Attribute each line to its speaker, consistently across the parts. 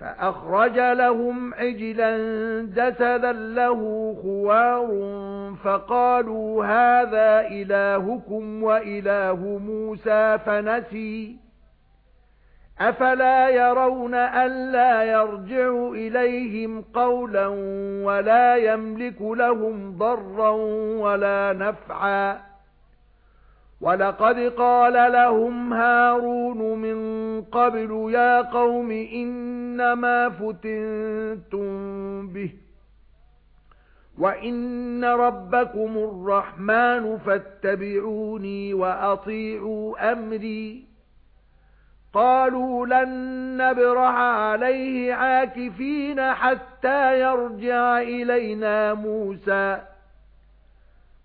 Speaker 1: فأخرج لهم عجلا جسدا له خوار فقالوا هذا إلهكم وإله موسى فنسي. أفلا يرون ألا يرجع إليهم قولا ولا يملك لهم ضرا ولا نفعا. وَلَقَدْ قَالَ لَهُمْ هَارُونُ مِنْ قَبْلُ يَا قَوْمِ إِنَّمَا فُتِنْتُمْ بِهِ وَإِنَّ رَبَّكُمُ الرَّحْمَنُ فَاتَّبِعُونِي وَأَطِيعُوا أَمْرِي قَالُوا لَن نَّبْرَحَ عَلَيْهِ عَاكِفِينَ حَتَّى يَرْجِعَ إِلَيْنَا مُوسَى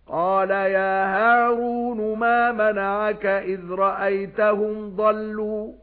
Speaker 1: قَالَ يَا هَارُونُ مَا مَنَعَكَ إِذْ رَأَيْتَهُمْ ضَلُّوا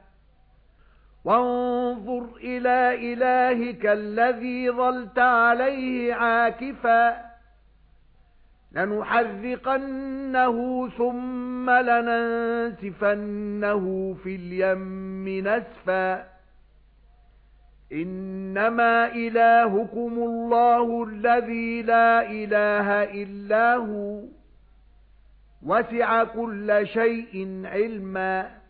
Speaker 1: وانظر إلى إلهك الذي ظلت عليه عاكفا لنحرقنه ثم لننسفنه في اليم نسفا إنما إلهكم الله الذي لا إله إلا هو وسع كل شيء علما